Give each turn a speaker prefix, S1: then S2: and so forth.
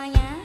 S1: semuanya